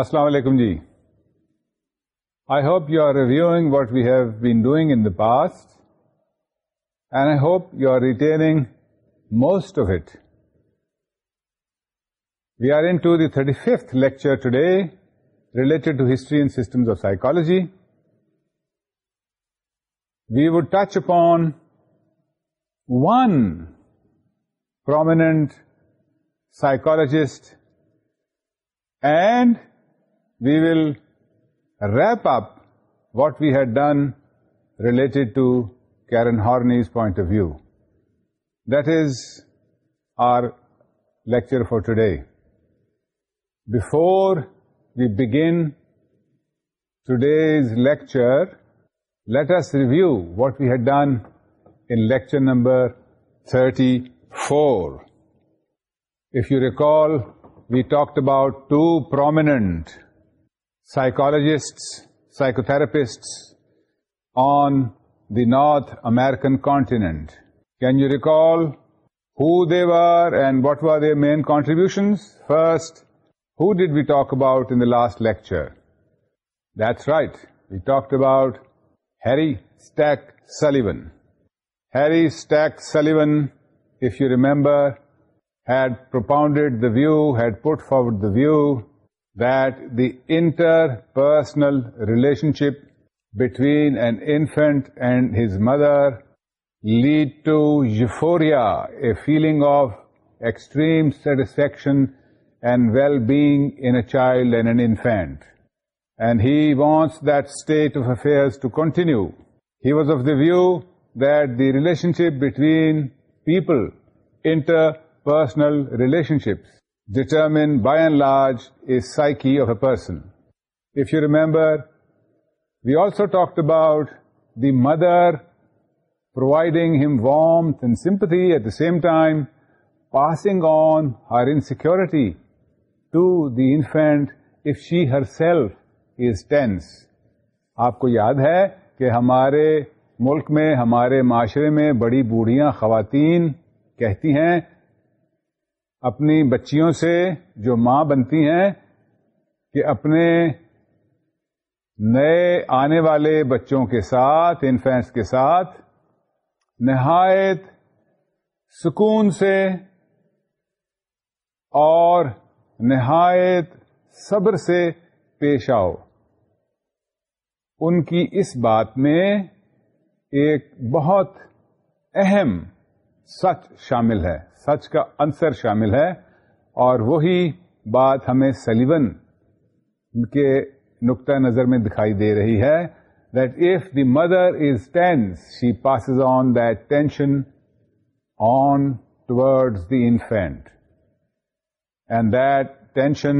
السلام علیکم جی I hope you are reviewing what we have been doing in the past and I hope you are retaining most of it we are into the thirty fifth lecture today related to history and systems of psychology we would touch upon one prominent psychologist and we will wrap up what we had done related to Karen Horney's point of view. That is our lecture for today. Before we begin today's lecture, let us review what we had done in lecture number 34. If you recall, we talked about two prominent psychologists, psychotherapists on the North American continent. Can you recall who they were and what were their main contributions? First, who did we talk about in the last lecture? That's right, we talked about Harry Stack Sullivan. Harry Stack Sullivan, if you remember, had propounded the view, had put forward the view that the interpersonal relationship between an infant and his mother lead to euphoria, a feeling of extreme satisfaction and well-being in a child and an infant. And he wants that state of affairs to continue. He was of the view that the relationship between people, interpersonal relationships, determine by and large is psyche of a person if you remember we also talk about the mother providing ہم warm تھوڑی at the same time passing on her insecurity to the infant if she herself is tense آپ کو یاد ہے کہ ہمارے ملک میں ہمارے معاشرے میں بڑی بوڑھیاں خواتین کہتی ہیں اپنی بچیوں سے جو ماں بنتی ہیں کہ اپنے نئے آنے والے بچوں کے ساتھ انفینٹس کے ساتھ نہایت سکون سے اور نہایت صبر سے پیش آؤ ان کی اس بات میں ایک بہت اہم سچ شامل ہے سچ کا انصر شامل ہے اور وہی بات ہمیں سلیون کے نقطۂ نظر میں دکھائی دے رہی ہے that if the mother is tense she passes on that tension on towards the infant and that tension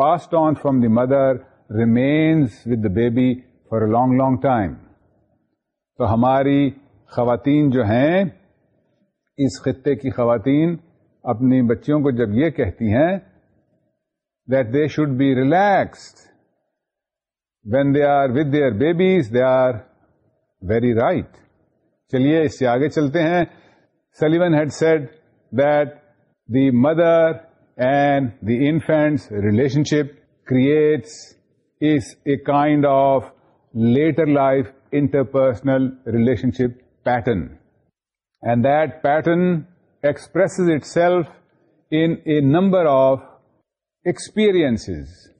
passed on from the mother remains with the baby for a long long time تو ہماری خواتین جو ہیں خطے کی خواتین اپنی بچیوں کو جب یہ کہتی ہیں دیک be relaxed when they are with their babies they are very right چلیے اس سے آگے چلتے ہیں Sullivan had said that the mother and the infant's relationship creates as a kind of later life interpersonal relationship pattern And that pattern expresses itself in a number of experiences.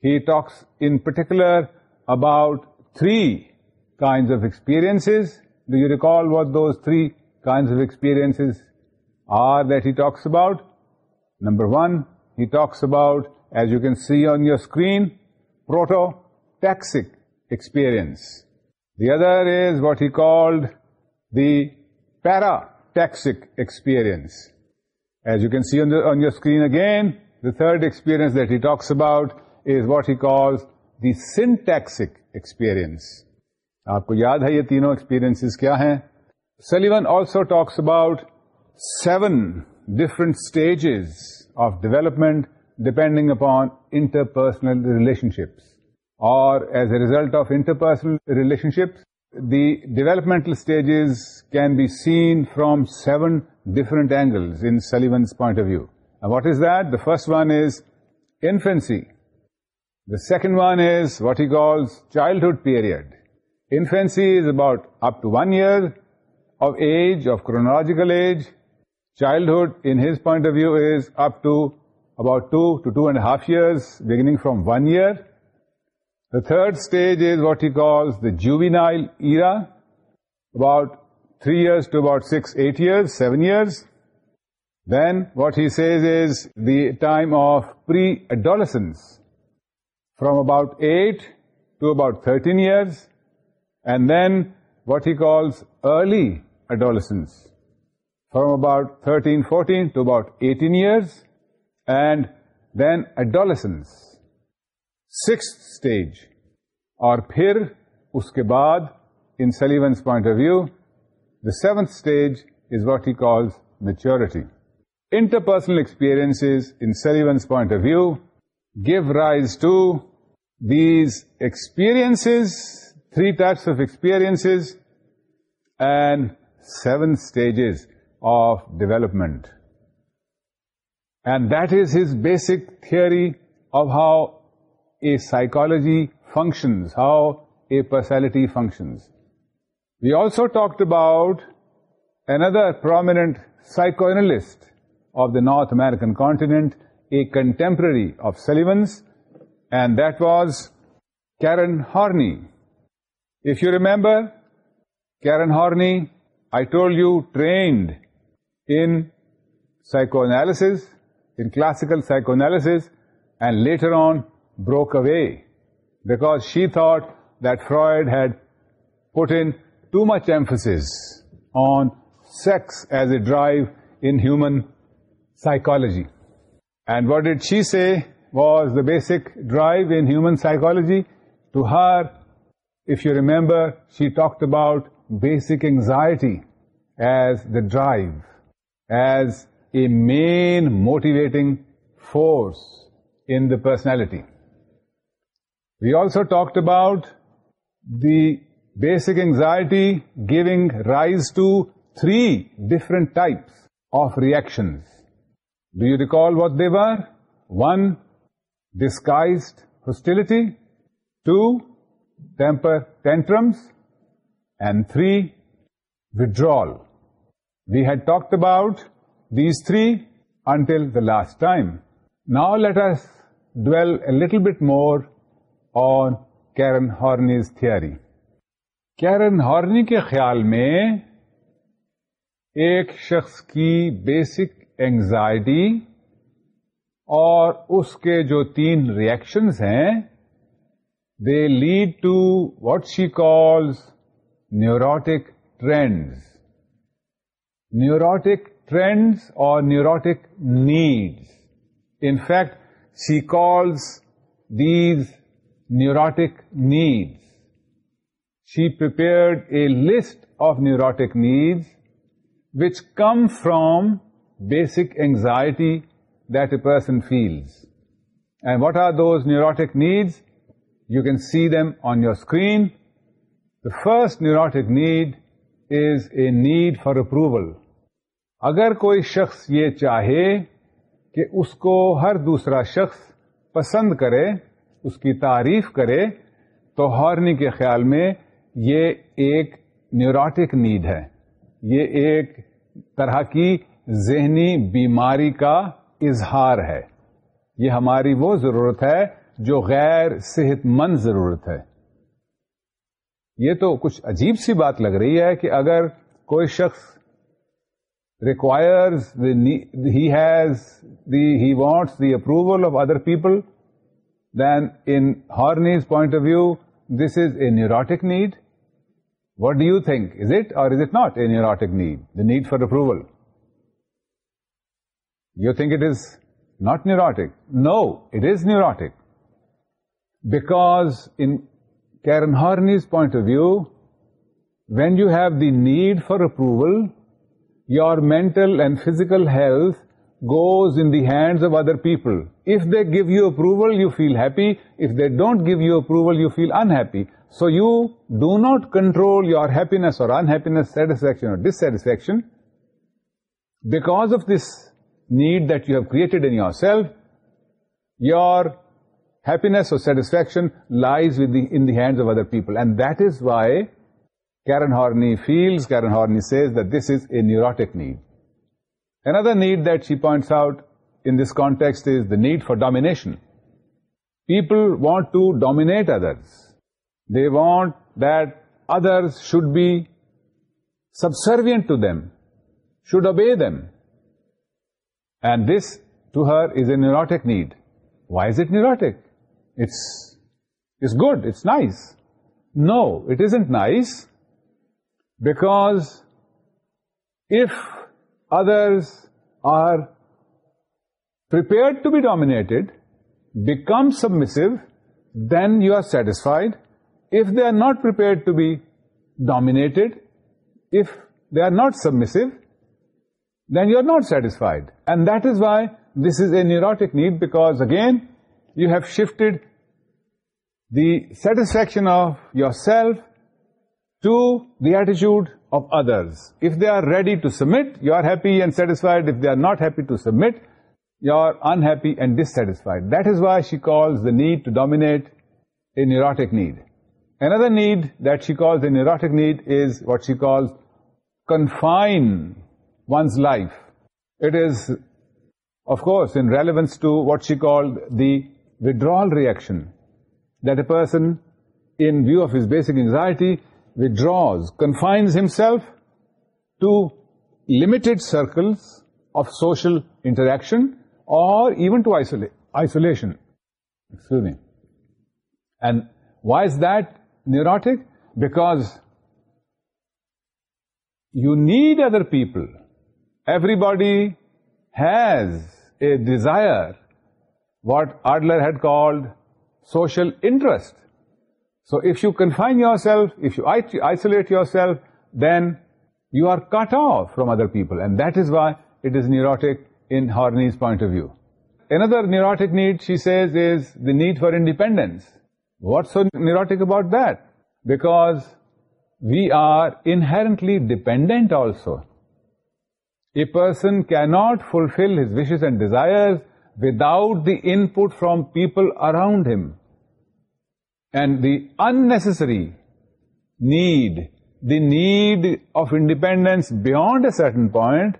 He talks in particular about three kinds of experiences. Do you recall what those three kinds of experiences are that he talks about? Number one, he talks about, as you can see on your screen, prototaxic experience. The other is what he called the parataxic experience as you can see on your screen again the third experience that he talks about is what he calls the syntaxic experience آپ کو یاد ہے یہ تینوں experience کیا ہیں Sullivan also talks about seven different stages of development depending upon interpersonal relationships اور as a result of interpersonal relationships The developmental stages can be seen from 7 different angles in Sullivan's point of view. And what is that? The first one is infancy. The second one is what he calls childhood period. Infancy is about up to 1 year of age, of chronological age. Childhood, in his point of view, is up to about 2 to 2.5 years, beginning from 1 year. The third stage is what he calls the juvenile era, about 3 years to about 6, 8 years, 7 years. Then what he says is the time of pre-adolescence, from about 8 to about 13 years, and then what he calls early adolescence, from about 13, 14 to about 18 years, and then adolescence. Six stage اور پھر اس کے بعد in Sullivan's point of view the seventh stage is what he calls کاچیورٹی interpersonal experience in Sullivan's point of view give rise to these experience three types of experience and seven stages of development and that is his basic theory of how a psychology functions, how a personality functions. We also talked about another prominent psychoanalyst of the North American continent, a contemporary of Sullivan's, and that was Karen Horney. If you remember, Karen Horney, I told you, trained in psychoanalysis, in classical psychoanalysis, and later on broke away because she thought that Freud had put in too much emphasis on sex as a drive in human psychology. And what did she say was the basic drive in human psychology? To her, if you remember, she talked about basic anxiety as the drive, as a main motivating force in the personality. We also talked about the basic anxiety giving rise to 3 different types of reactions. Do you recall what they were? 1, disguised hostility. 2, temper tantrums. And 3, withdrawal. We had talked about these 3 until the last time. Now let us dwell a little bit more on Karen Horney's theory Karen Horney کے خیال میں ایک شخص کی basic anxiety اور اس کے جو تین ریئیکشنز ہیں they lead to what she calls neurotic trends neurotic trends اور neurotic needs in fact she calls these neurotic needs. She prepared a list of neurotic needs which come from basic anxiety that a person feels. And what are those neurotic needs? You can see them on your screen. The first neurotic need is a need for approval. اگر کوئی شخص یہ چاہے کہ اس کو ہر دوسرا شخص پسند کرے اس کی تعریف کرے تو ہارنی کے خیال میں یہ ایک نیوراٹک نیڈ ہے یہ ایک طرح کی ذہنی بیماری کا اظہار ہے یہ ہماری وہ ضرورت ہے جو غیر صحت مند ضرورت ہے یہ تو کچھ عجیب سی بات لگ رہی ہے کہ اگر کوئی شخص requires need has the he wants the approval of other people Then in Horney's point of view, this is a neurotic need. What do you think? Is it or is it not a neurotic need? The need for approval. You think it is not neurotic? No, it is neurotic. Because in Karen Horney's point of view, when you have the need for approval, your mental and physical health goes in the hands of other people. If they give you approval, you feel happy. If they don't give you approval, you feel unhappy. So you do not control your happiness or unhappiness, satisfaction or dissatisfaction. Because of this need that you have created in yourself, your happiness or satisfaction lies in the hands of other people. And that is why Karen Horney says that this is a neurotic need. Another need that she points out in this context is the need for domination. People want to dominate others. They want that others should be subservient to them, should obey them. And this, to her, is a neurotic need. Why is it neurotic? It's good, it's nice. No, it isn't nice, because if Others are prepared to be dominated, become submissive, then you are satisfied. If they are not prepared to be dominated, if they are not submissive, then you are not satisfied. And that is why this is a neurotic need, because again, you have shifted the satisfaction of yourself to the attitude of others. If they are ready to submit, you are happy and satisfied. If they are not happy to submit, you are unhappy and dissatisfied. That is why she calls the need to dominate a neurotic need. Another need that she calls a neurotic need is what she calls confine one's life. It is, of course, in relevance to what she called the withdrawal reaction, that a person, in view of his basic anxiety, withdraws, confines himself to limited circles of social interaction or even to isolation. Excuse me. And why is that neurotic? Because you need other people. Everybody has a desire, what Adler had called social interest. So if you confine yourself, if you isolate yourself, then you are cut off from other people, and that is why it is neurotic in Horney's point of view. Another neurotic need, she says, is the need for independence. What's so neurotic about that? Because we are inherently dependent also. A person cannot fulfill his wishes and desires without the input from people around him. The the need the need of independence independence a certain point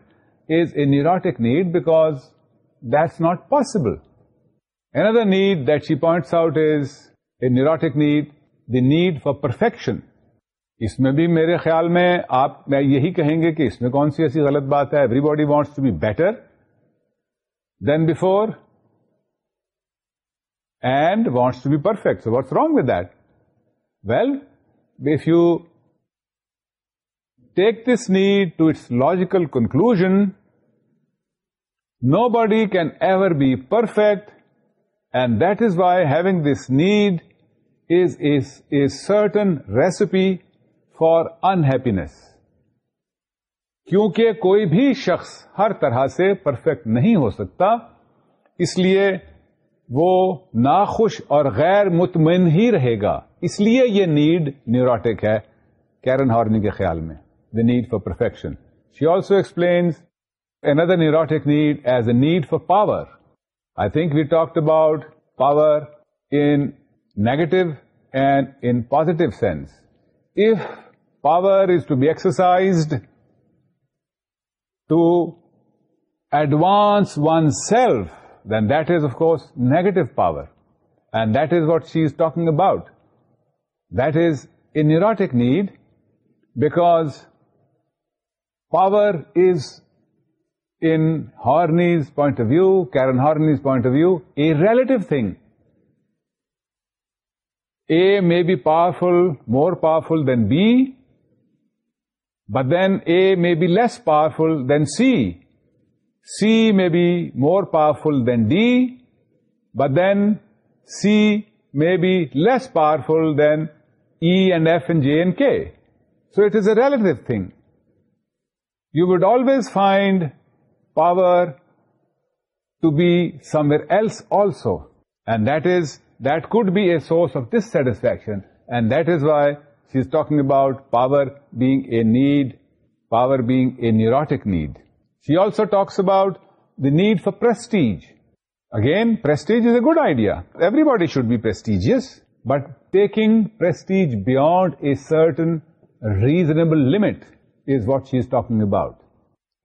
is a a need need because not possible an other need that she points out is a neurotic need the need for perfection اس میں بھی میرے خیال میں آپ میں یہی کہیں گے کہ اس میں کون سی ایسی غلط بات ہے everybody wants to be better than before and wants to be perfect so what's wrong with دل if you take this need to its logical conclusion nobody can ever be perfect and that is why having this need is is a certain recipe for unhappy کیونکہ کوئی بھی شخص ہر طرح سے perfect نہیں ہو سکتا اس لیے وہ ناخوش اور غیر مطمئن ہی رہے گا اس لیے یہ نیڈ نیوراٹک ہے کیرن ہارنی کے خیال میں the need for perfection she also explains an other neurotic need as a need for power I think we talk about power in negative and in positive sense if power is to be exercised to advance oneself then that is, of course, negative power. And that is what she is talking about. That is a neurotic need, because power is, in Horney's point of view, Karen Horney's point of view, a relative thing. A may be powerful, more powerful than B, but then A may be less powerful than C. C may be more powerful than D, but then C may be less powerful than E and F and J and K. So it is a relative thing. You would always find power to be somewhere else also, and that could be a source of dissatisfaction, and that is why she's talking about power being a need, power being a neurotic need. She also talks about the need for prestige. Again, prestige is a good idea. Everybody should be prestigious, but taking prestige beyond a certain reasonable limit is what she is talking about.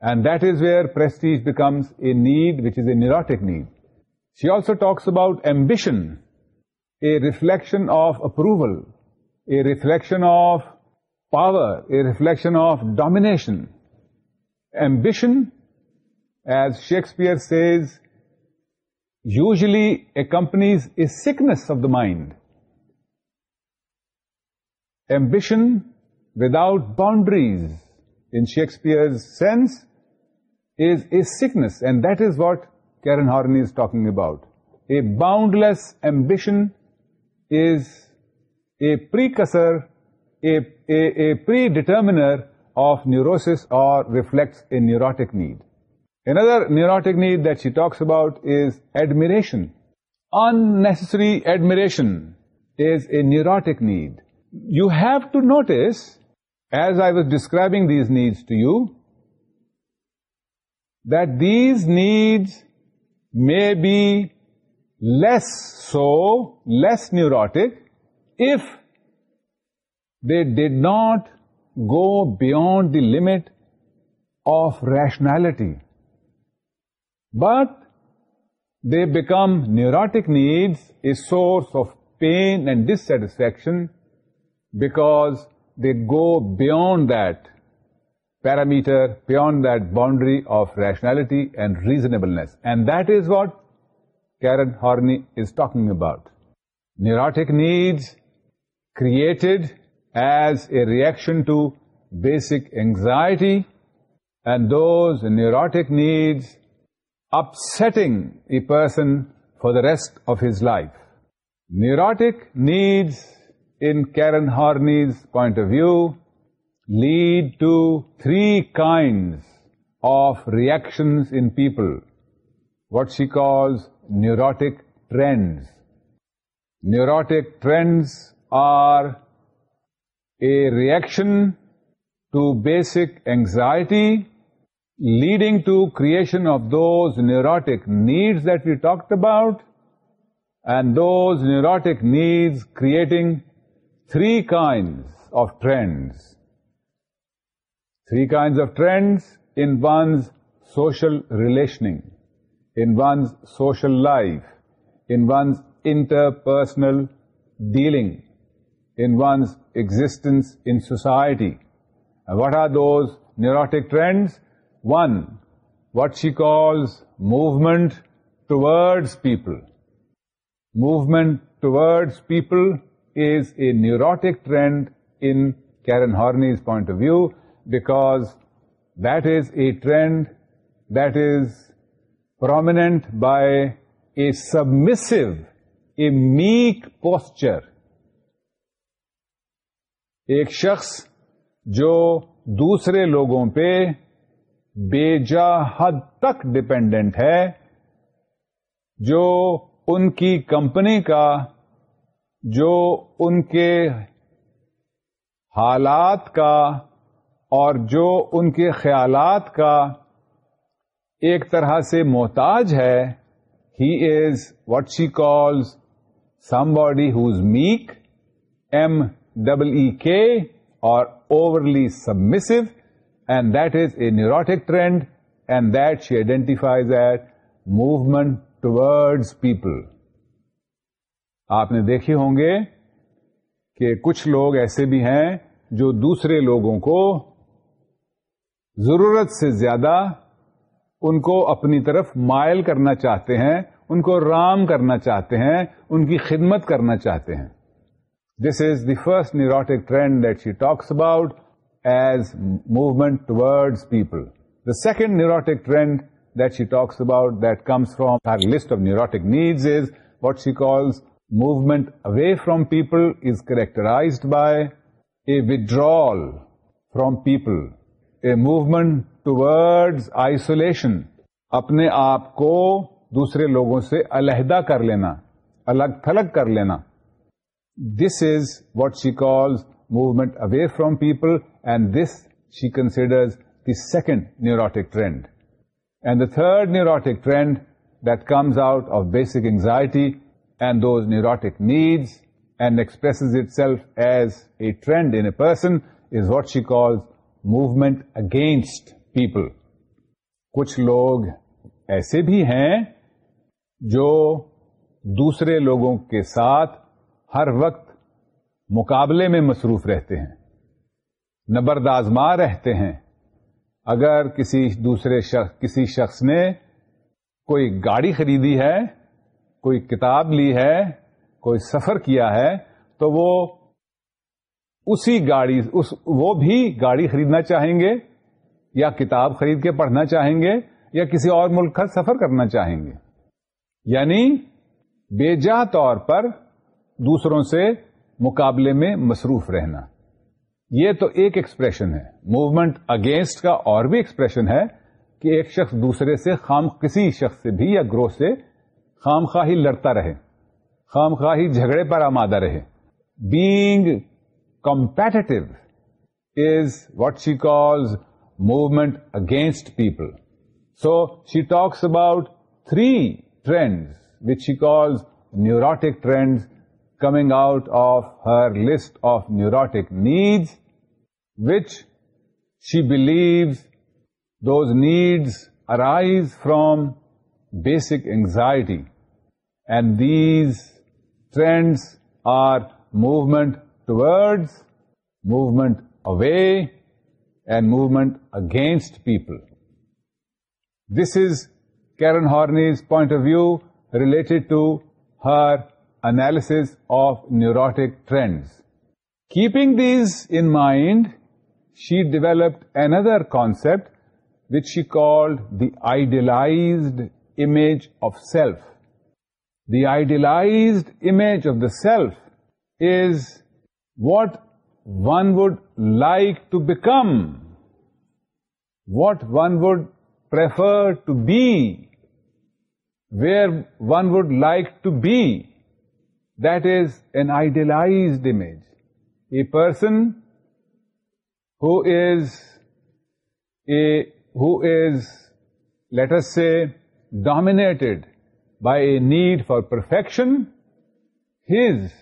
And that is where prestige becomes a need which is a neurotic need. She also talks about ambition, a reflection of approval, a reflection of power, a reflection of domination. Ambition, as Shakespeare says, usually accompanies a sickness of the mind. Ambition without boundaries, in Shakespeare's sense, is a sickness, and that is what Karen Horney is talking about. A boundless ambition is a precursor, a predeterminer of neurosis or reflects a neurotic need. Another neurotic need that she talks about is admiration. Unnecessary admiration is a neurotic need. You have to notice, as I was describing these needs to you, that these needs may be less neurotic if they did not go beyond the limit of rationality, but they become neurotic needs, a source of pain and dissatisfaction, because they go beyond that parameter, beyond that boundary of rationality and reasonableness. And that is what Karen Horney is talking about. Neurotic needs created as a reaction to basic anxiety and those neurotic needs upsetting a person for the rest of his life. Neurotic needs, in Karen Horney's point of view, lead to three kinds of reactions in people, what she calls neurotic trends. Neurotic trends are a reaction to basic anxiety, leading to creation of those neurotic needs that we talked about, and those neurotic needs creating three kinds of trends. Three kinds of trends in one's social relationing, in one's social life, in one's interpersonal dealing in one's existence in society. What are those neurotic trends? One, what she calls movement towards people. Movement towards people is a neurotic trend in Karen Horney's point of view, because that is a trend that is prominent by a submissive, a meek posture ایک شخص جو دوسرے لوگوں پہ بے جا حد تک ڈپینڈنٹ ہے جو ان کی کمپنی کا جو ان کے حالات کا اور جو ان کے خیالات کا ایک طرح سے محتاج ہے he is what she calls somebody who's meek M double K اور overly submissive and that is a neurotic trend and that she identifies at movement toward people آپ نے دیکھے ہوں گے کہ کچھ لوگ ایسے بھی ہیں جو دوسرے لوگوں کو ضرورت سے زیادہ ان کو اپنی طرف مائل کرنا چاہتے ہیں ان کو رام کرنا چاہتے ہیں ان کی خدمت کرنا چاہتے ہیں this is the first neurotic trend that she talks about as movement toward people the second neurotic trend that she talks about that comes from her list of neurotic needs is what she calls movement away from people is characterised by a withdrawal from people a movement toward isolation اپنے آپ کو دوسرے لوگوں سے علیحدہ کر لینا الگ تھلگ کر لینا this is what she calls movement away from people and this she considers the second neurotic trend and the third neurotic trend دمز out of basic anxiety and those neurotic needs and expresses itself as a trend in a person is what she calls movement against people کچھ لوگ ایسے بھی ہیں جو دوسرے لوگوں کے ساتھ ہر وقت مقابلے میں مصروف رہتے ہیں نبرد آزما رہتے ہیں اگر کسی دوسرے شخص کسی شخص نے کوئی گاڑی خریدی ہے کوئی کتاب لی ہے کوئی سفر کیا ہے تو وہ اسی گاڑی اس وہ بھی گاڑی خریدنا چاہیں گے یا کتاب خرید کے پڑھنا چاہیں گے یا کسی اور ملک کا سفر کرنا چاہیں گے یعنی بے جا طور پر دوسروں سے مقابلے میں مصروف رہنا یہ تو ایک ایکسپریشن ہے موومنٹ اگینسٹ کا اور بھی ایکسپریشن ہے کہ ایک شخص دوسرے سے خام کسی شخص سے بھی یا گروہ سے خام خواہی لڑتا رہے خام خواہی جھگڑے پر آمادہ رہے being competitive is what she calls movement against people so she talks about three trend which she calls neurotic trend coming out of her list of neurotic needs, which she believes those needs arise from basic anxiety. And these trends are movement towards, movement away, and movement against people. This is Karen Horney's point of view related to her analysis of neurotic trends. Keeping these in mind, she developed another concept which she called the idealized image of self. The idealized image of the self is what one would like to become, what one would prefer to be, where one would like to be. That is an idealized image. A person who is, let us say, dominated by a need for perfection, his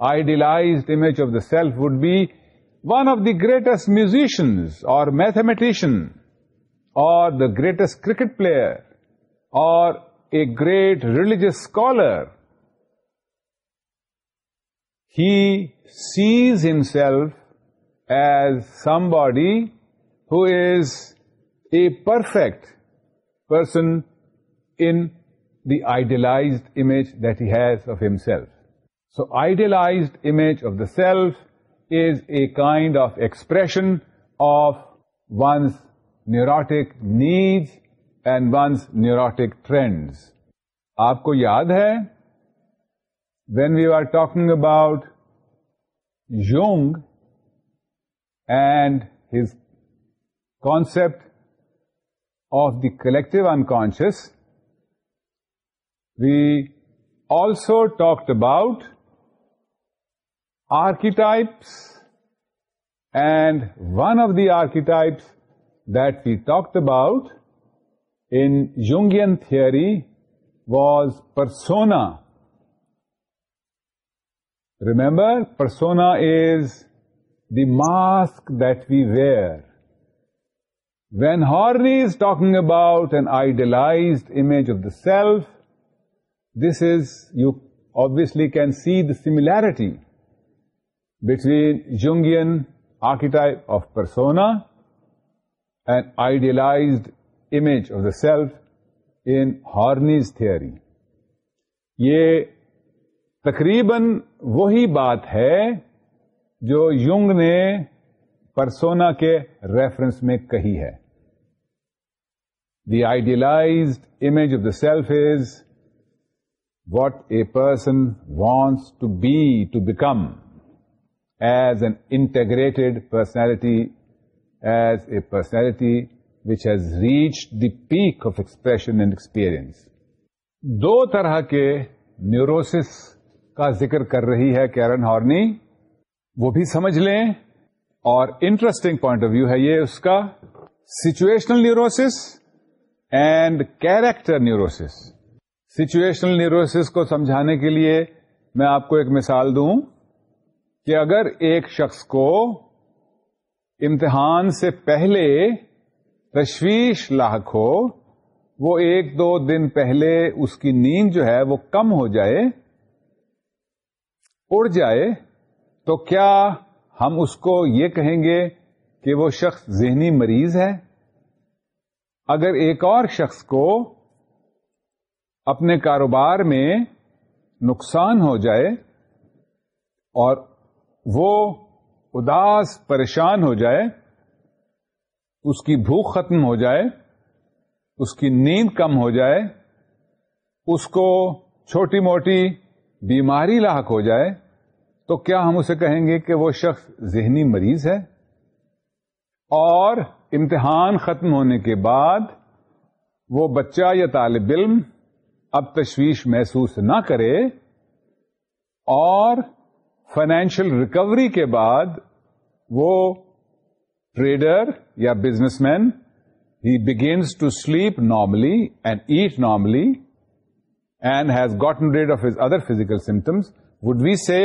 idealized image of the self would be one of the greatest musicians or mathematician or the greatest cricket player or a great religious scholar says himself as somebody who is a perfect person in the آئیڈیلاج that has of himself so ideal self is a kind of expression of one's neurotic needs and one's neurotic trends آپ کو یاد ہے when we were talking about Jung and his concept of the collective unconscious, we also talked about archetypes, and one of the archetypes that we talked about in Jungian theory was persona. Remember, persona is the mask that we wear. When Horne is talking about an idealized image of the self, this is, you obviously can see the similarity between Jungian archetype of persona and idealized image of the self in Horne's theory. Ye تقریباً وہی بات ہے جو Jung نے persona کے reference میں کہی ہے the idealised image of the self is what a person wants to be to become as an integrated personality as a personality which has reach the peak of expression and experience دو طرح کے neurosis کا ذکر کر رہی ہے کیرن ہارنی وہ بھی سمجھ لیں اور انٹرسٹنگ پوائنٹ آف ویو ہے یہ اس کا situational neurosis and character neurosis situational neurosis کو سمجھانے کے لیے میں آپ کو ایک مثال دوں کہ اگر ایک شخص کو امتحان سے پہلے تشویش لاحق ہو وہ ایک دو دن پہلے اس کی نیند جو ہے وہ کم ہو جائے اڑ جائے تو کیا ہم اس کو یہ کہیں گے کہ وہ شخص ذہنی مریض ہے اگر ایک اور شخص کو اپنے کاروبار میں نقصان ہو جائے اور وہ اداس پریشان ہو جائے اس کی بھوک ختم ہو جائے اس کی نیند کم ہو جائے اس کو چھوٹی موٹی بیماری لاحق ہو جائے تو کیا ہم اسے کہیں گے کہ وہ شخص ذہنی مریض ہے اور امتحان ختم ہونے کے بعد وہ بچہ یا طالب علم اب تشویش محسوس نہ کرے اور فائنینشل ریکوری کے بعد وہ ٹریڈر یا businessman he begins to sleep normally and eat normally and has gotten rid of his other physical symptoms with we see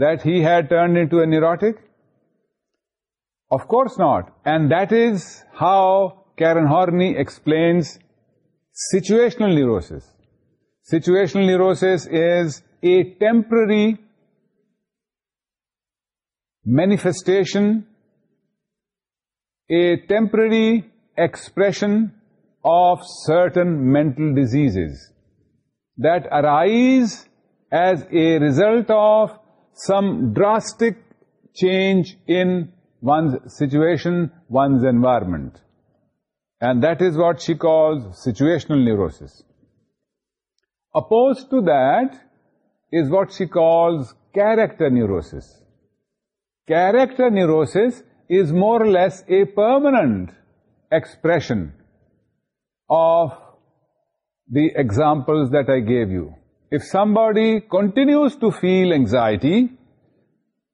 that he had turned into a neurotic? Of course not. And that is how Karen Horney explains situational neurosis. Situational neurosis is a temporary manifestation, a temporary expression of certain mental diseases that arise as a result of some drastic change in one's situation, one's environment. And that is what she calls situational neurosis. Opposed to that is what she calls character neurosis. Character neurosis is more or less a permanent expression of the examples that I gave you. If somebody continues to feel anxiety,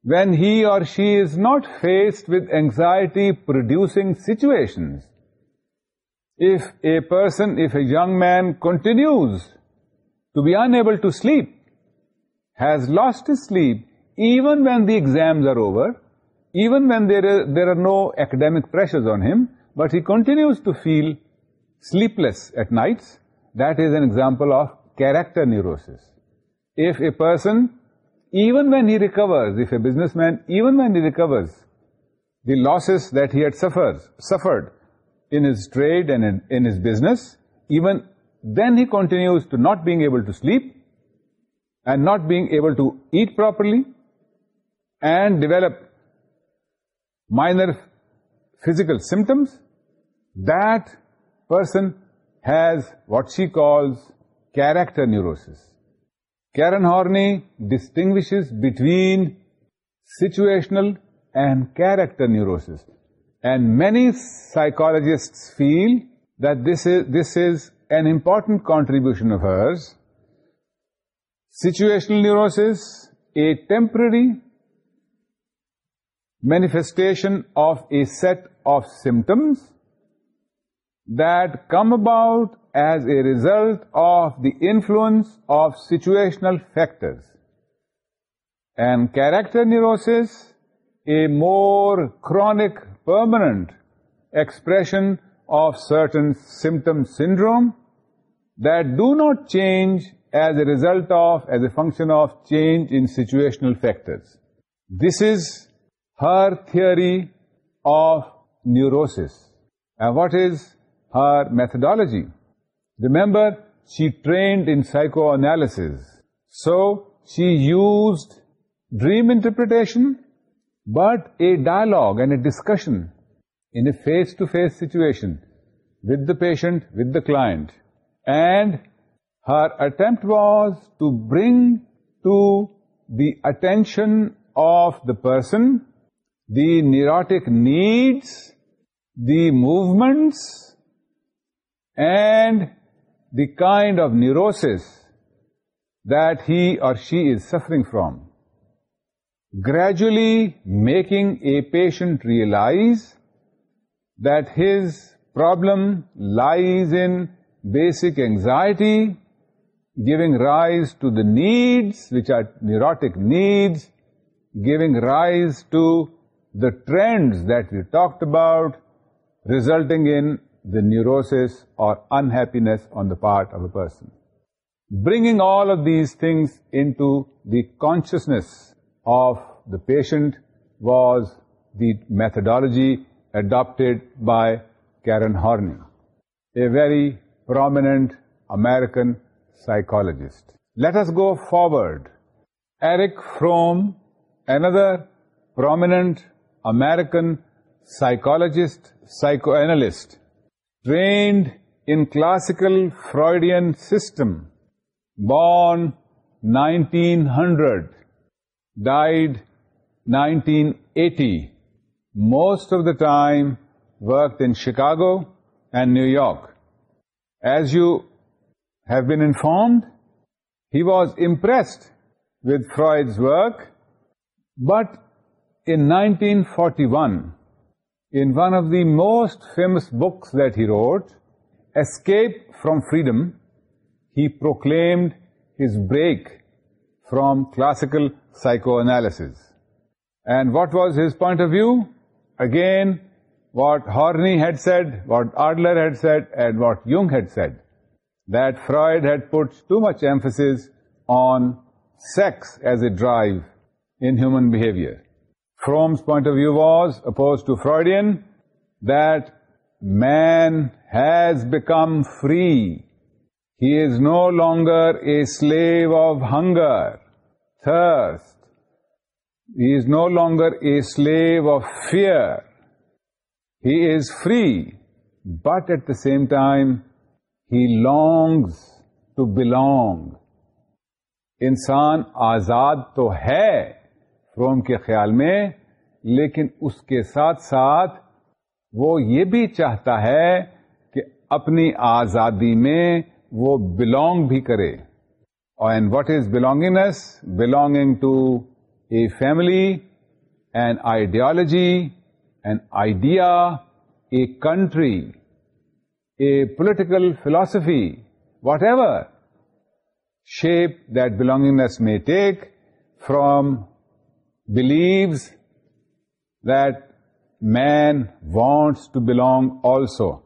when he or she is not faced with anxiety-producing situations, if a young man continues to be unable to sleep, has lost his sleep, even when the exams are over, even when there are no academic pressures on him, but he continues to feel sleepless at nights, that is an example of character neurosis. If a person, even when he recovers, if a businessman, even when he recovers, the losses that he had suffered in his trade and in his business, even then he continues to not being able to sleep and not being able to eat properly and develop minor physical symptoms. That person has what she calls character neurosis. Karen Horney distinguishes between situational and character neurosis. And many psychologists feel that this is an important contribution of hers. Situational neurosis, a temporary manifestation of a set of symptoms that come about as a result of the influence of situational factors. And character neurosis, a more chronic, permanent expression of certain symptom syndrome that do not change as a result of, as a function of change in situational factors. This is her theory of neurosis. And what is her methodology. Remember, she trained in psychoanalysis. So, she used dream interpretation, but a dialogue and a discussion in a face-to-face situation with the patient, with the client. And her attempt was to bring to the attention of the person the neurotic needs, the movements, and the kind of neurosis that he or she is suffering from, gradually making a patient realize that his problem lies in basic anxiety, giving rise to the needs, which are neurotic needs, giving rise to the trends that we talked about, resulting in the neurosis or unhappiness on the part of a person. Bringing all of these things into the consciousness of the patient was the methodology adopted by Karen Horney, a very prominent American psychologist. Let us go forward. Eric Fromm, another prominent American psychologist, psychoanalyst, trained in classical Freudian system, born 1900, died 1980, most of the time worked in Chicago and New York. As you have been informed, he was impressed with Freud's work, but in 1941, in one of the most famous books that he wrote, Escape from Freedom, he proclaimed his break from classical psychoanalysis. And what was his point of view? Again, what Horney had said, what Adler had said, and what Jung had said, that Freud had put too much emphasis on sex as a drive in human behavior. Fromm point of view was opposed to Freudian that man has become free he is no longer a slave of hunger thirst he is no longer a slave of fear he is free but at the same time he longs to belong انسان آزاد تو ہے روم کے خیال میں لیکن اس کے ساتھ ساتھ وہ یہ بھی چاہتا ہے کہ اپنی آزادی میں وہ بلونگ بھی کرے and what is belongingness belonging to a family and ideology and idea a country a political philosophy whatever shape that belongingness میں take Fromm believes that man wants to belong also.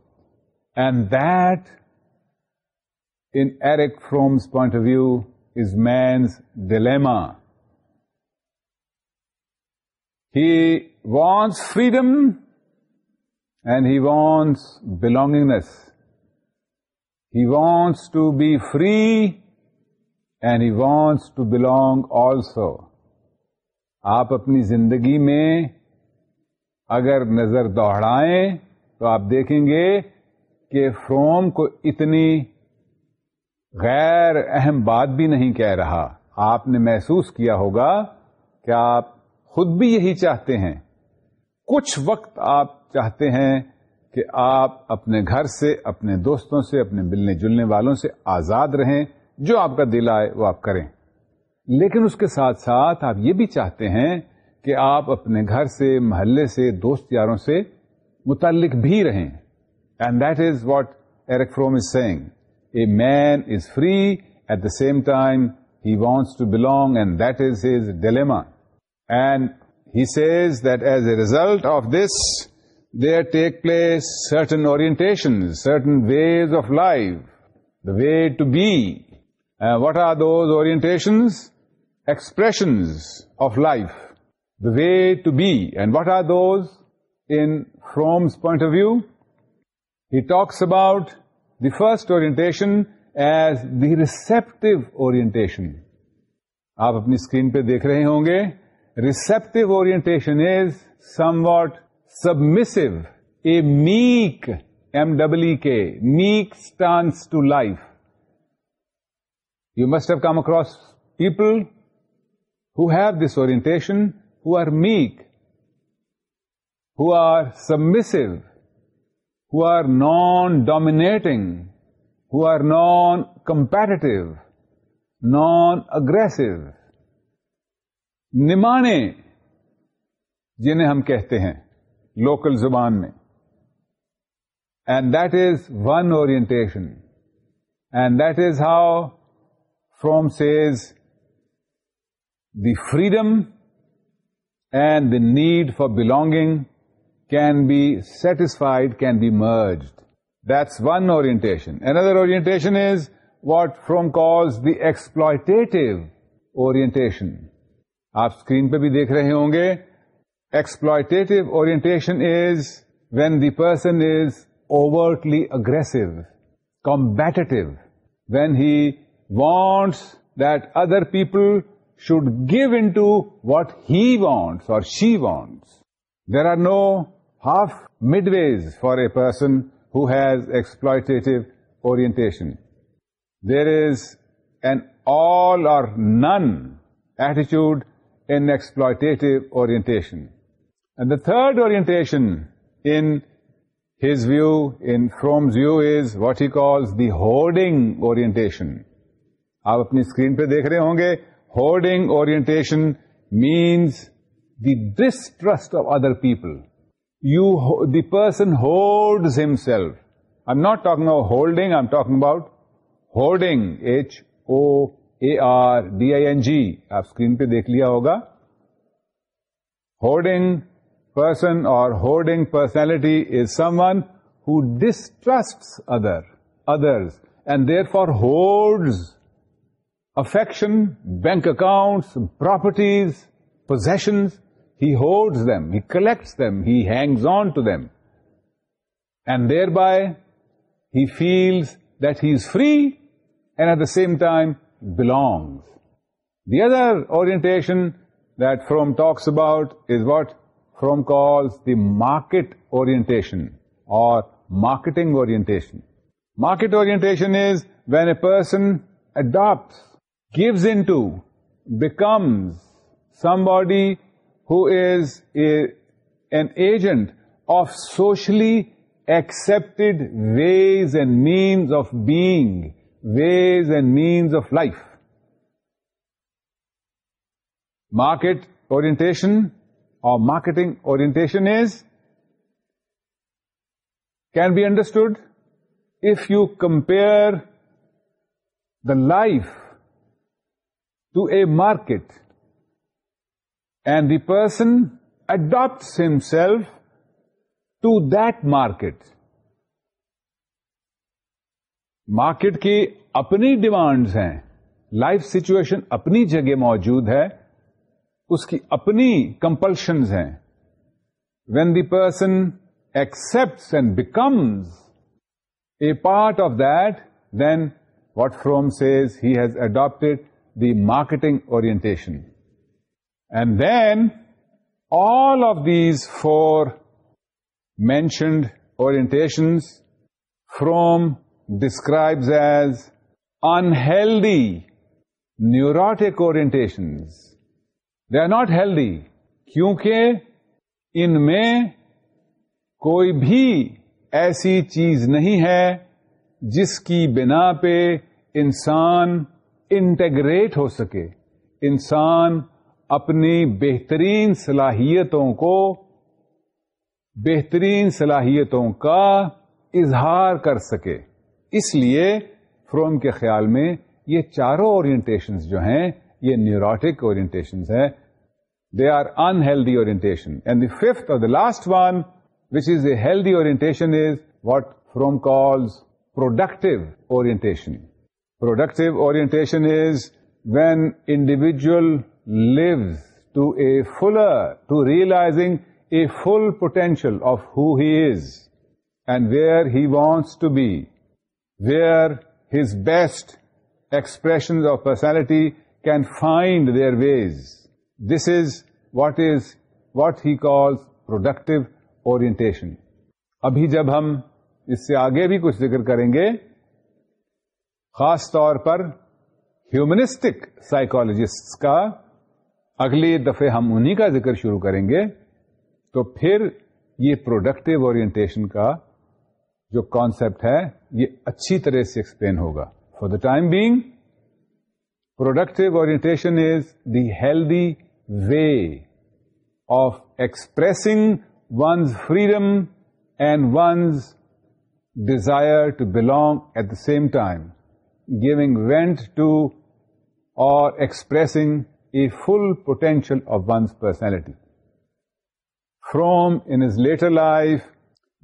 And that, in Eric Fromm's point of view, is man's dilemma. He wants freedom and he wants belongingness. He wants to be free and he wants to belong also. آپ اپنی زندگی میں اگر نظر دوڑائیں تو آپ دیکھیں گے کہ فروم کو اتنی غیر اہم بات بھی نہیں کہہ رہا آپ نے محسوس کیا ہوگا کہ آپ خود بھی یہی چاہتے ہیں کچھ وقت آپ چاہتے ہیں کہ آپ اپنے گھر سے اپنے دوستوں سے اپنے ملنے جلنے والوں سے آزاد رہیں جو آپ کا دل آئے وہ آپ کریں لیکن اس کے ساتھ ساتھ آپ یہ بھی چاہتے ہیں کہ آپ اپنے گھر سے محلے سے دوست یاروں سے متعلق بھی رہیں and that is what Erich Fromm is saying a man is free at the same time he wants to belong and that is his dilemma and he says that as a result of this they take place certain orientation certain ways of life the way to be what are those orientation expressions of life the way to be and what are those in Fromm's point of view he talks about the first orientation as the receptive orientation آپ اپنی screen پہ دیکھ رہے ہوں گے receptive orientation is somewhat submissive a meek M double K meek stance to life must come across people who have this orientation who are meek who are submissive who are non dominating who are non comparative non aggressive نمانے جنہیں ہم کہتے ہیں local زبان میں and that is one orientation and that is how Fromm sees the freedom and the need for belong can be satisfied can be merged that's one orientation another orientation is what Fromm calls the exploitative orientation آپ screen پہ بھی دیکھ رہے ہوں گے exploitative orientation is when the person is overtly aggressive competitive when he wants that other people should give into what he wants or she wants. There are no half midways for a person who has exploitative orientation. There is an all or none attitude in exploitative orientation. And the third orientation in his view, in From's view, is what he calls the hoarding orientation. آپ اپنی screen پہ دیکھ رہے ہوں گے hoarding orientation means the distrust of other people you the person hold himself I not talking about holding I am talking about hoarding H O A R D I N G آپ screen پہ دیکھ لیا ہوگا hoarding person اور hoarding personality is someone who distrust other others and therefore holds affection, bank accounts, properties, possessions, he hoards them, he collects them, he hangs on to them. And thereby, he feels that he is free and at the same time belongs. The other orientation that Fromm talks about is what Fromm calls the market orientation or marketing orientation. Market orientation is when a person adopts gives into, becomes somebody who is an agent of socially accepted ways and means of being, ways and means of life. Market orientation or marketing orientation can be understood if you compare the life to a market and the person adapt himself to that market market کی اپنی demands ہیں life situation اپنی جگہ موجود ہے اس کی اپنی compulsions ہیں when the person accept and becomes a part of that then what Fromm sees has adapted the marketing orientation and then all of these four mentioned orientation Fromm describes as unhealthy neurotic orientation they are not healthy کیونکہ ان میں کوئی بھی ایسی چیز نہیں ہے جس کی بنا پہ انسان انٹیگریٹ ہو سکے انسان اپنی بہترین صلاحیتوں کو بہترین صلاحیتوں کا اظہار کر سکے اس لیے فروم کے خیال میں یہ چاروں جو ہیں یہ نیوروٹک اورینٹیشن ہیں دے آر انہیلدی اور ففتھ اور the last one which is a healthy orientation is what Fromm calls productive orientation productive orientation is when individual lives to a full to realising a full potential of who he is and where he wants to be where his best expression of personality can find their ways this is what is what he calls productive orientation ابھی جب ہم اس سے آگے بھی کچھ ضرور کریں گے خاص طور پر ہیومنسٹک سائیکولوجسٹ کا اگلے دفعہ ہم انہی کا ذکر شروع کریں گے تو پھر یہ پروڈکٹیو اورینٹیشن کا جو کانسپٹ ہے یہ اچھی طرح سے ایکسپلین ہوگا for the time being productive orientation is the healthy way of expressing one's freedom and one's desire to belong at the same time giving vent to or expressing a full potential of one's personality. Fromm, in his later life,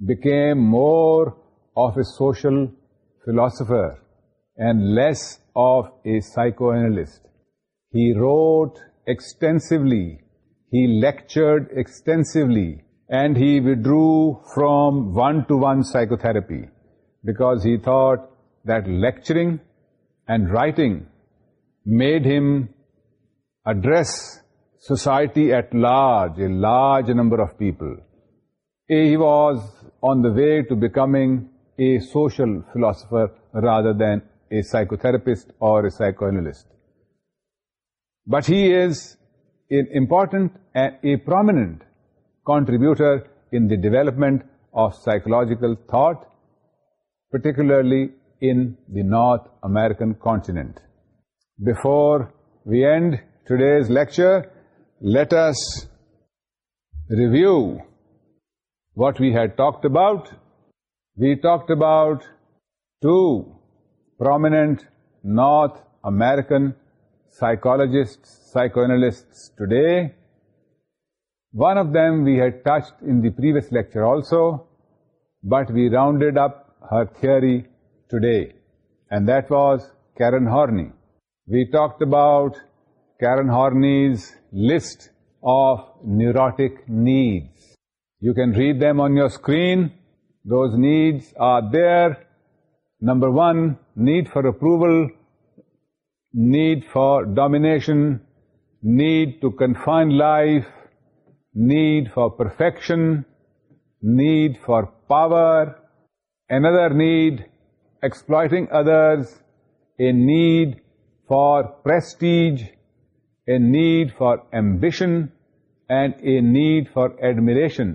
became more of a social philosopher and less of a psychoanalyst. He wrote extensively, he lectured extensively, and he withdrew from one-to-one psychotherapy because he thought that lecturing and writing made him address society at large, a large number of people. He was on the way to becoming a social philosopher rather than a psychotherapist or a psychoanalyst. But he is an important and a prominent contributor in the development of psychological thought, particularly in the North American continent. Before we end today's lecture, let us review what we had talked about. We talked about two prominent North American psychologists, psychoanalysts today. One of them we had touched in the previous lecture also, but we rounded up her theory today, and that was Karen Horney. We talked about Karen Horney's list of neurotic needs. You can read them on your screen. Those needs are there. Number one, need for approval, need for domination, need to confine life, need for perfection, need for power. Another need exploiting others a need for prestige a need for ambition and a need for admiration.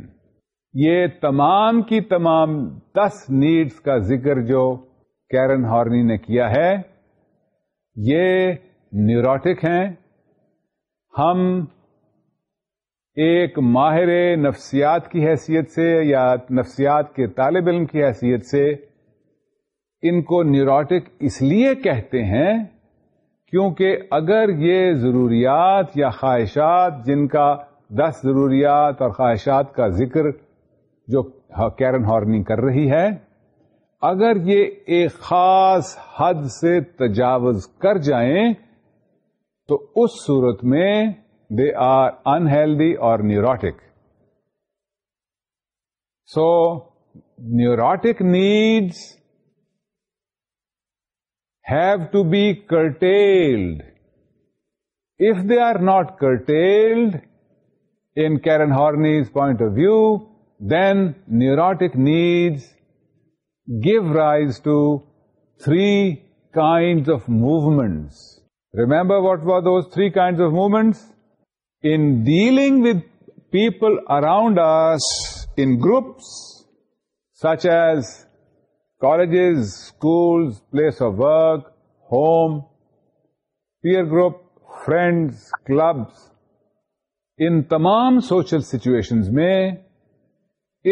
یہ تمام کی تمام this needs کا ذکر جو کیرن ہارنی نے کیا ہے یہ نیوروٹک ہیں ہم ایک ماہر نفسیات کی حیثیت سے یا نفسیات کے طالب علم کی حیثیت سے ان کو نیوروٹک اس لیے کہتے ہیں کیونکہ اگر یہ ضروریات یا خواہشات جن کا دس ضروریات اور خواہشات کا ذکر جو کیرن ہارنی کر رہی ہے اگر یہ ایک خاص حد سے تجاوز کر جائیں تو اس صورت میں دے آر انہیلدی اور neurotic so neurotic needs have to be curtailed. If they are not curtailed, in Karen Horney's point of view, then neurotic needs give rise to three kinds of movements. Remember what were those three kinds of movements? In dealing with people around us in groups, such as colleges schools place of work home peer group friends clubs ان تمام social situations میں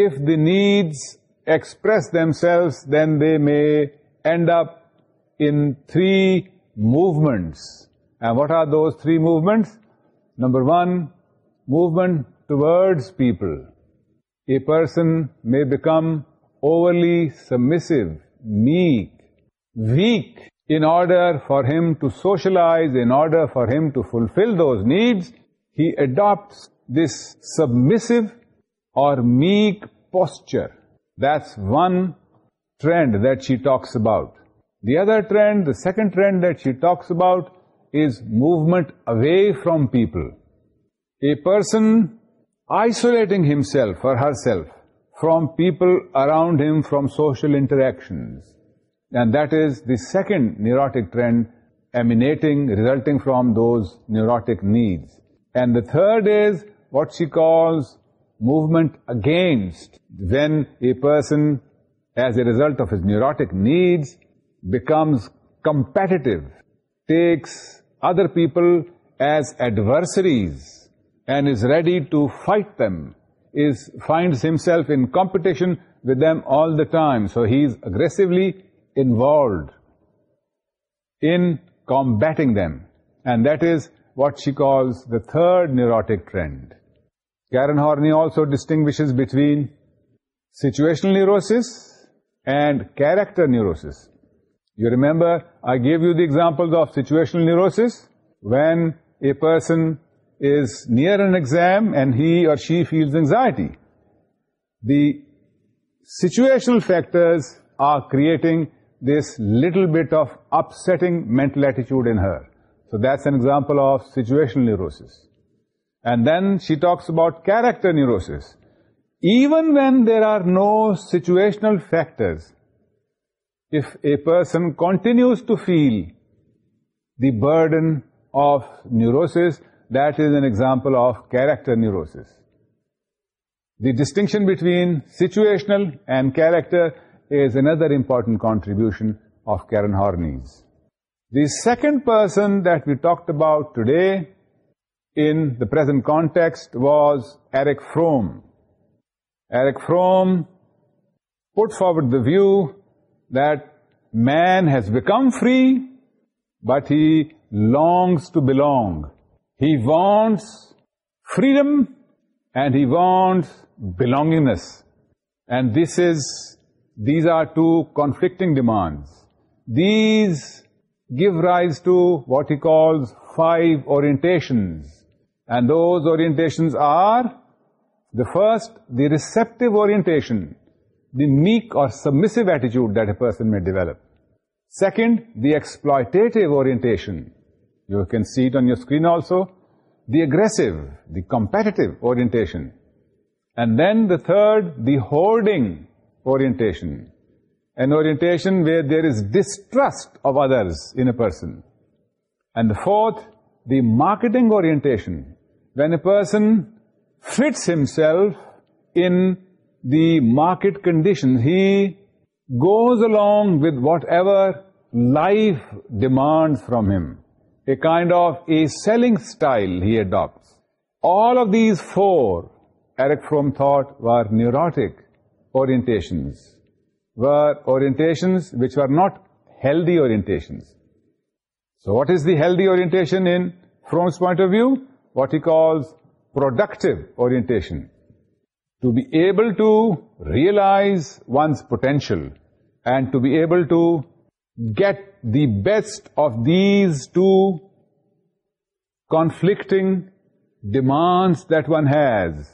if the needs express themselves then they may end up in three movements and what are those three movements number one movement towards people a person may become overly submissive, meek, weak, in order for him to socialize, in order for him to fulfill those needs, he adopts this submissive or meek posture. That's one trend that she talks about. The other trend, the second trend that she talks about is movement away from people. A person isolating himself or herself from people around him, from social interactions. And that is the second neurotic trend resulting from those neurotic needs. And the third is what she calls movement against, when a person, as a result of his neurotic needs, becomes competitive, takes other people as adversaries, and is ready to fight them finds himself in competition with them all the time. So he is aggressively involved in combating them. And that is what she calls the third neurotic trend. Karen Horney also distinguishes between situational neurosis and character neurosis. You remember, I gave you the examples of situational neurosis when a person is near an exam and he or she feels anxiety. The situational factors are creating this little bit of upsetting mental attitude in her. So that's an example of situational neurosis. And then she talks about character neurosis. Even when there are no situational factors, if a person continues to feel the burden of neurosis, that is an example of character neurosis. The distinction between situational and character is another important contribution of Karen Horney's. The second person that we talked about today in the present context was Eric Fromm. Eric Fromm put forward the view that man has become free, but he longs to belong. He wants freedom and he wants belong and this is these are conflicting demand these give rise to calls five orientations and those orientations are first, first the orientation, the make or submissive ایٹیچیوڈ that a person may develop second the exploitative orientation You can see it on your screen also. The aggressive, the competitive orientation. And then the third, the hoarding orientation. An orientation where there is distrust of others in a person. And the fourth, the marketing orientation. When a person fits himself in the market condition, he goes along with whatever life demands from him a kind of a selling style he adopts. All of these four, Eric Fromm thought, were neurotic orientations, were orientations which were not healthy orientations. So what is the healthy orientation in Fromm's point of view? What he calls productive orientation. To be able to realize one's potential and to be able to get the best of these two conflicting demands that one has,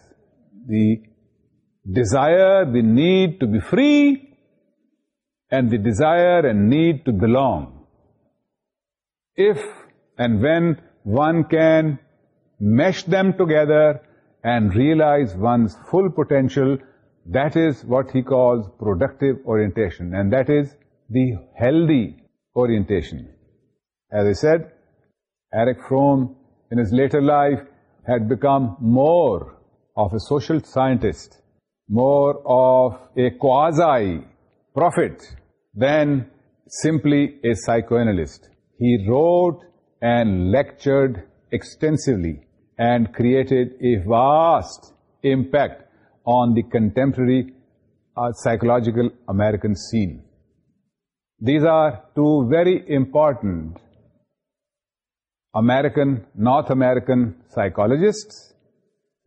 the desire, the need to be free, and the desire and need to belong. If and when one can mesh them together and realize one's full potential, that is what he calls productive orientation, and that is the healthy orientation. As I said, Erich Fromm in his later life had become more of a social scientist, more of a quasi-prophet than simply a psychoanalyst. He wrote and lectured extensively and created a vast impact on the contemporary psychological American scene. These are two very important North American psychologists.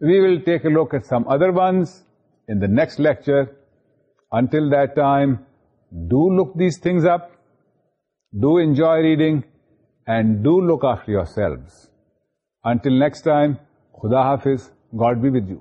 We will take a look at some other ones in the next lecture. Until that time, do look these things up, do enjoy reading, and do look after yourselves. Until next time, Khuda Hafiz, God be with you.